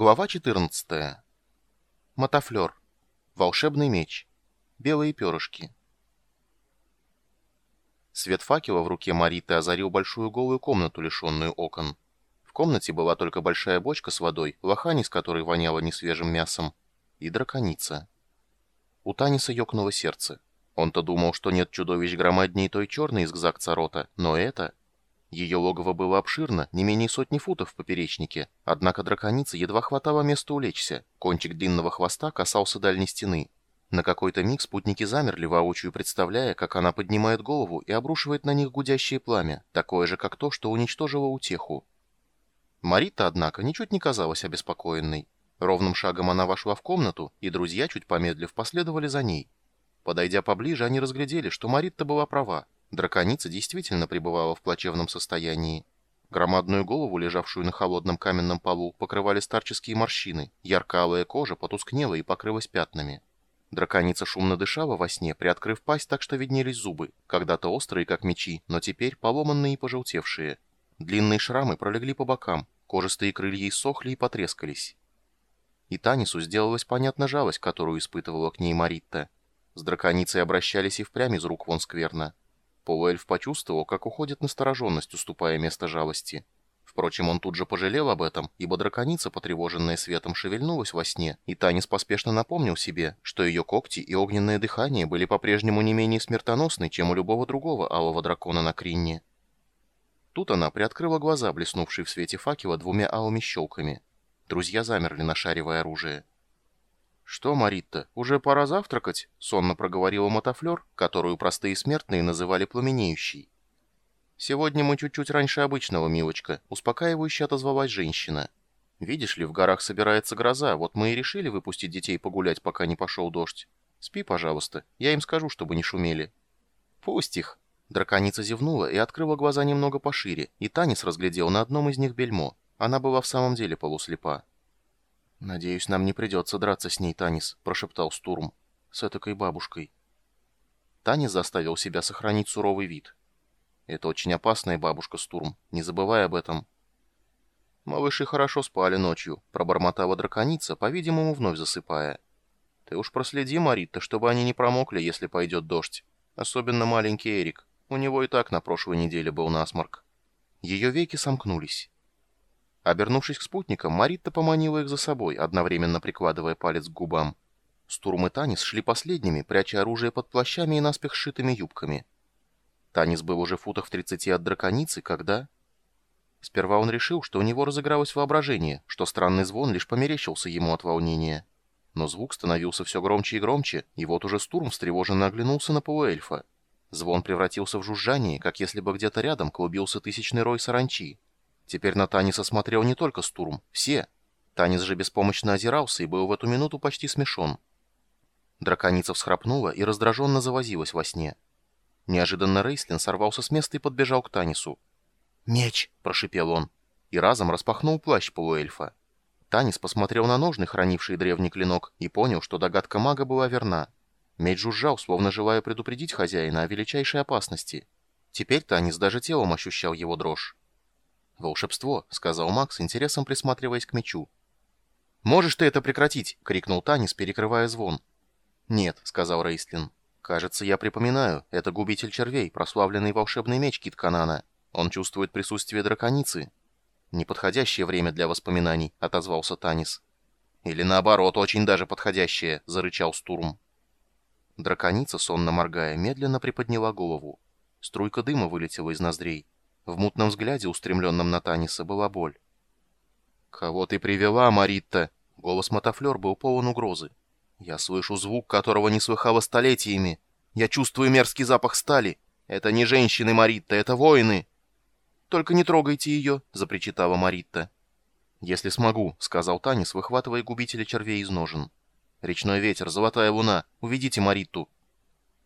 Глава 14. Мотофлер. Волшебный меч. Белые перышки. Свет факела в руке Мариты озарил большую голую комнату, лишенную окон. В комнате была только большая бочка с водой, лохань из которой воняло несвежим мясом, и драконица. У Таниса ёкнуло сердце. Он-то думал, что нет чудовищ громадней той черной из Гзак-Царота, но это... Ее логово было обширно, не менее сотни футов в поперечнике, однако драконице едва хватало места улечься, кончик длинного хвоста касался дальней стены. На какой-то миг спутники замерли воочию, представляя, как она поднимает голову и обрушивает на них гудящее пламя, такое же, как то, что уничтожило утеху. Марита, однако, ничуть не казалась обеспокоенной. Ровным шагом она вошла в комнату, и друзья, чуть помедлив, последовали за ней. Подойдя поближе, они разглядели, что Марита была права. Драконица действительно пребывала в плачевном состоянии. Громадную голову, лежавшую на холодном каменном полу, покрывали старческие морщины, ярко-алая кожа потускнела и покрылась пятнами. Драконица шумно дышала во сне, приоткрыв пасть так, что виднелись зубы, когда-то острые, как мечи, но теперь поломанные и пожелтевшие. Длинные шрамы пролегли по бокам, кожистые крылья иссохли и потрескались. И Танису сделалась понятна жалость, которую испытывала к ней Маритта. С драконицей обращались и впрямь из рук вон скверно. Полуэльф почувствовал, как уходит настороженность, уступая место жалости. Впрочем, он тут же пожалел об этом, ибо драконица, потревоженная светом, шевельнулась во сне, и Танис поспешно напомнил себе, что ее когти и огненное дыхание были по-прежнему не менее смертоносны, чем у любого другого алого дракона на Кринне. Тут она приоткрыла глаза, блеснувшие в свете факела двумя алыми щелками. Друзья замерли, нашаривая оружие. «Что, Маритта, уже пора завтракать?» — сонно проговорила мотофлер, которую простые смертные называли пламенеющей. «Сегодня мы чуть-чуть раньше обычного, милочка», — успокаивающе отозвалась женщина. «Видишь ли, в горах собирается гроза, вот мы и решили выпустить детей погулять, пока не пошел дождь. Спи, пожалуйста, я им скажу, чтобы не шумели». «Пусть их». Драконица зевнула и открыла глаза немного пошире, и Танис разглядел на одном из них бельмо. Она была в самом деле полуслепа. «Надеюсь, нам не придется драться с ней, Танис», — прошептал Стурм. «С этакой бабушкой». Танис заставил себя сохранить суровый вид. «Это очень опасная бабушка, Стурм. Не забывай об этом». «Малыши хорошо спали ночью», — пробормотала драконица, по-видимому, вновь засыпая. «Ты уж проследи, Маритта, чтобы они не промокли, если пойдет дождь. Особенно маленький Эрик. У него и так на прошлой неделе был насморк». Ее веки сомкнулись. Обернувшись к спутникам, Маритта поманила их за собой, одновременно прикладывая палец к губам. Стурм и Танис шли последними, пряча оружие под плащами и наспех сшитыми юбками. Танис был уже в футах в тридцати от драконицы, когда... Сперва он решил, что у него разыгралось воображение, что странный звон лишь померещился ему от волнения. Но звук становился все громче и громче, и вот уже Стурм встревоженно оглянулся на полуэльфа. Звон превратился в жужжание, как если бы где-то рядом клубился тысячный рой саранчи. Теперь на Таниса смотрел не только Стурм, все. Танис же беспомощно озирался и был в эту минуту почти смешон. Драконица всхрапнула и раздраженно завозилась во сне. Неожиданно Рейслин сорвался с места и подбежал к Танису. «Меч!» – прошипел он. И разом распахнул плащ полуэльфа. Танис посмотрел на ножны, хранившие древний клинок, и понял, что догадка мага была верна. Меч жужжал, словно желая предупредить хозяина о величайшей опасности. Теперь Танис даже телом ощущал его дрожь. «Волшебство», — сказал Макс, интересом присматриваясь к мечу. «Можешь ты это прекратить?» — крикнул Танис, перекрывая звон. «Нет», — сказал Рейстлин. «Кажется, я припоминаю. Это губитель червей, прославленный волшебный меч Китканана. Он чувствует присутствие драконицы». «Неподходящее время для воспоминаний», — отозвался Танис. «Или наоборот, очень даже подходящее», — зарычал Стурм. Драконица, сонно моргая, медленно приподняла голову. Струйка дыма вылетела из ноздрей. В мутном взгляде, устремленном на Таниса, была боль. «Кого ты привела, Маритта?» Голос Мотофлер был полон угрозы. «Я слышу звук, которого не слыхала столетиями. Я чувствую мерзкий запах стали. Это не женщины, Маритта, это воины!» «Только не трогайте ее!» — запричитала Маритта. «Если смогу», — сказал Танис, выхватывая губителя червей из ножен. «Речной ветер, золотая луна, уведите Маритту!»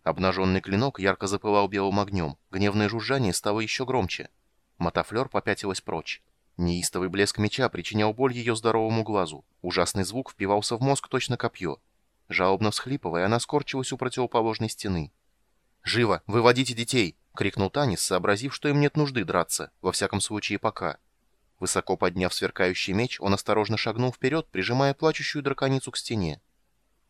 Обнаженный клинок ярко запылал белым огнем. Гневное жужжание стало еще громче. Мотофлер попятилась прочь. Неистовый блеск меча причинял боль ее здоровому глазу. Ужасный звук впивался в мозг точно копье. Жалобно всхлипывая, она скорчилась у противоположной стены. «Живо! Выводите детей!» — крикнул Танис, сообразив, что им нет нужды драться, во всяком случае пока. Высоко подняв сверкающий меч, он осторожно шагнул вперед, прижимая плачущую драконицу к стене.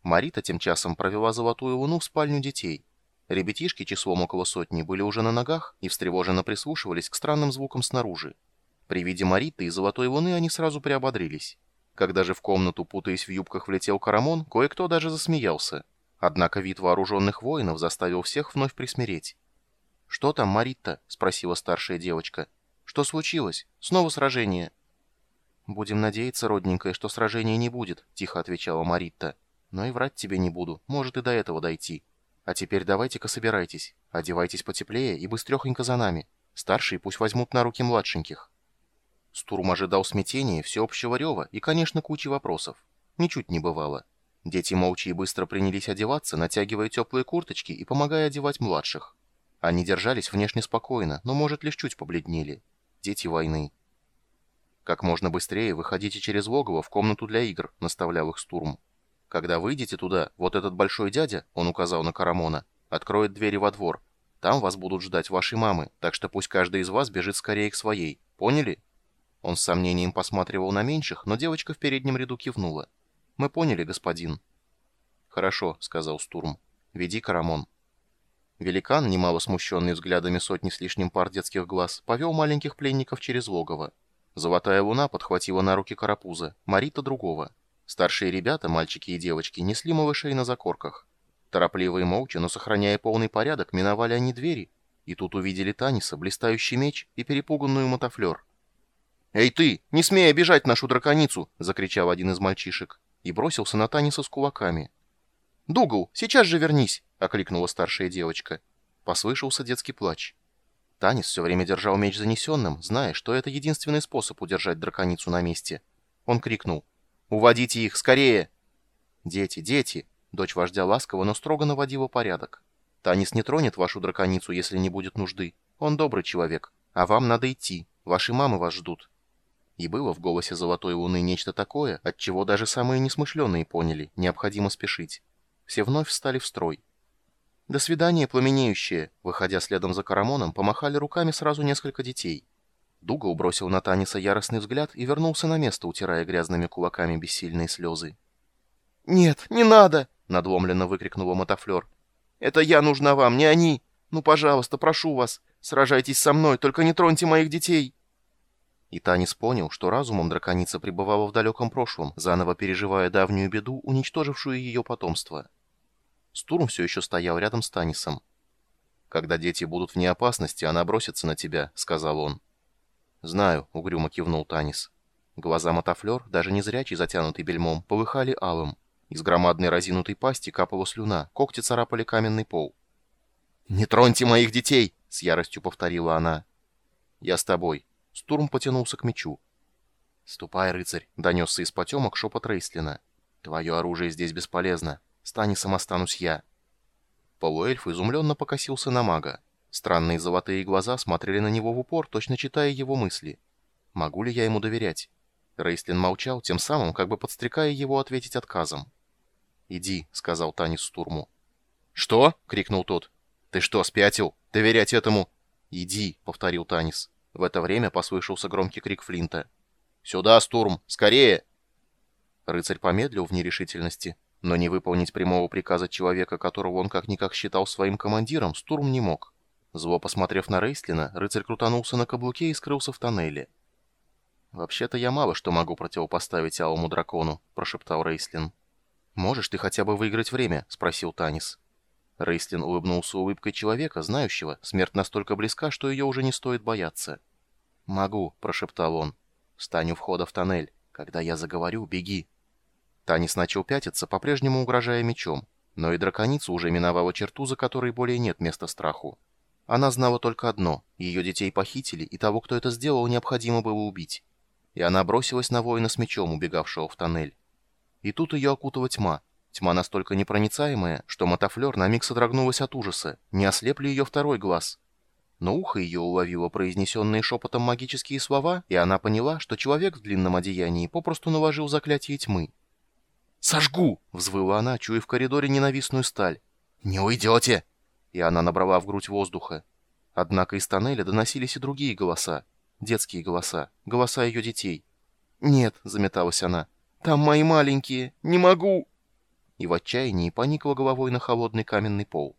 Марита тем часом провела золотую луну в спальню детей. Ребятишки числом около сотни были уже на ногах и встревоженно прислушивались к странным звукам снаружи. При виде Мариты и золотой луны они сразу приободрились. Когда же в комнату, путаясь в юбках, влетел Карамон, кое-кто даже засмеялся. Однако вид вооруженных воинов заставил всех вновь присмиреть. «Что там, Маритта?» — спросила старшая девочка. «Что случилось? Снова сражение?» «Будем надеяться, родненькая, что сражения не будет», — тихо отвечала Маритта. Но и врать тебе не буду, может и до этого дойти. А теперь давайте-ка собирайтесь, одевайтесь потеплее и быстрехонько за нами. Старшие пусть возьмут на руки младшеньких». Стурм ожидал смятения, всеобщего рева и, конечно, кучи вопросов. Ничуть не бывало. Дети молча и быстро принялись одеваться, натягивая теплые курточки и помогая одевать младших. Они держались внешне спокойно, но, может, лишь чуть побледнели. Дети войны. «Как можно быстрее выходите через логово в комнату для игр», — наставлял их Стурм. Когда выйдете туда, вот этот большой дядя, он указал на Карамона, откроет двери во двор. Там вас будут ждать ваши мамы, так что пусть каждый из вас бежит скорее к своей. Поняли?» Он с сомнением посматривал на меньших, но девочка в переднем ряду кивнула. «Мы поняли, господин». «Хорошо», — сказал Стурм. «Веди, Карамон». Великан, немало смущенный взглядами сотни с лишним пар детских глаз, повел маленьких пленников через логово. Золотая луна подхватила на руки карапуза, Марита другого. Старшие ребята, мальчики и девочки, несли малышей на закорках. Торопливо и молча, но сохраняя полный порядок, миновали они двери, и тут увидели Таниса, блистающий меч и перепуганную мотофлер. «Эй ты, не смей обижать нашу драконицу!» — закричал один из мальчишек и бросился на Таниса с кулаками. «Дугл, сейчас же вернись!» — окликнула старшая девочка. Послышался детский плач. Танис все время держал меч занесенным, зная, что это единственный способ удержать драконицу на месте. Он крикнул «Уводите их, скорее!» «Дети, дети!» Дочь вождя ласково, но строго наводила порядок. «Танис не тронет вашу драконицу, если не будет нужды. Он добрый человек. А вам надо идти. Ваши мамы вас ждут». И было в голосе Золотой Луны нечто такое, от чего даже самые несмышленные поняли, необходимо спешить. Все вновь встали в строй. «До свидания, пламенеющие!» Выходя следом за Карамоном, помахали руками сразу несколько детей. Дугал бросил на Таниса яростный взгляд и вернулся на место, утирая грязными кулаками бессильные слезы. «Нет, не надо!» — надломленно выкрикнула Мотофлер. «Это я нужна вам, не они! Ну, пожалуйста, прошу вас, сражайтесь со мной, только не троньте моих детей!» И Танис понял, что разумом драконица пребывала в далеком прошлом, заново переживая давнюю беду, уничтожившую ее потомство. Стурм все еще стоял рядом с Танисом. «Когда дети будут вне опасности, она бросится на тебя», — сказал он. «Знаю», — угрюмо кивнул Танис. Глаза Мотофлер, даже не зрячий, затянутый бельмом, полыхали алым. Из громадной разинутой пасти капала слюна, когти царапали каменный пол. «Не троньте моих детей!» — с яростью повторила она. «Я с тобой». Стурм потянулся к мечу. «Ступай, рыцарь!» — донесся из потемок шепот Рейслина. «Твое оружие здесь бесполезно. С Танисом останусь я». Полуэльф изумленно покосился на мага. Странные золотые глаза смотрели на него в упор, точно читая его мысли. «Могу ли я ему доверять?» Рейслин молчал, тем самым как бы подстрекая его ответить отказом. «Иди», — сказал Танис Стурму. «Что?» — крикнул тот. «Ты что, спятил? Доверять этому?» «Иди», — повторил Танис. В это время послышался громкий крик Флинта. «Сюда, Стурм! Скорее!» Рыцарь помедлил в нерешительности, но не выполнить прямого приказа человека, которого он как-никак считал своим командиром, Стурм не мог. Зло посмотрев на Рейслина, рыцарь крутанулся на каблуке и скрылся в тоннеле. «Вообще-то я мало что могу противопоставить алому дракону», — прошептал Рейслин. «Можешь ты хотя бы выиграть время?» — спросил Танис. Рейслин улыбнулся улыбкой человека, знающего, смерть настолько близка, что ее уже не стоит бояться. «Могу», — прошептал он. «Встань у входа в тоннель. Когда я заговорю, беги». Танис начал пятиться, по-прежнему угрожая мечом, но и драконица уже миновала черту, за которой более нет места страху. Она знала только одно — ее детей похитили, и того, кто это сделал, необходимо было убить. И она бросилась на воина с мечом, убегавшего в тоннель. И тут ее окутала тьма. Тьма настолько непроницаемая, что мотофлер на миг содрогнулась от ужаса, не ослеп ли ее второй глаз. Но ухо ее уловило произнесенные шепотом магические слова, и она поняла, что человек в длинном одеянии попросту наложил заклятие тьмы. «Сожгу!» — взвыла она, чуя в коридоре ненавистную сталь. «Не уйдете!» И она набрала в грудь воздуха. Однако из тоннеля доносились и другие голоса. Детские голоса, голоса ее детей. «Нет», — заметалась она, — «там мои маленькие, не могу!» И в отчаянии поникла головой на холодный каменный пол.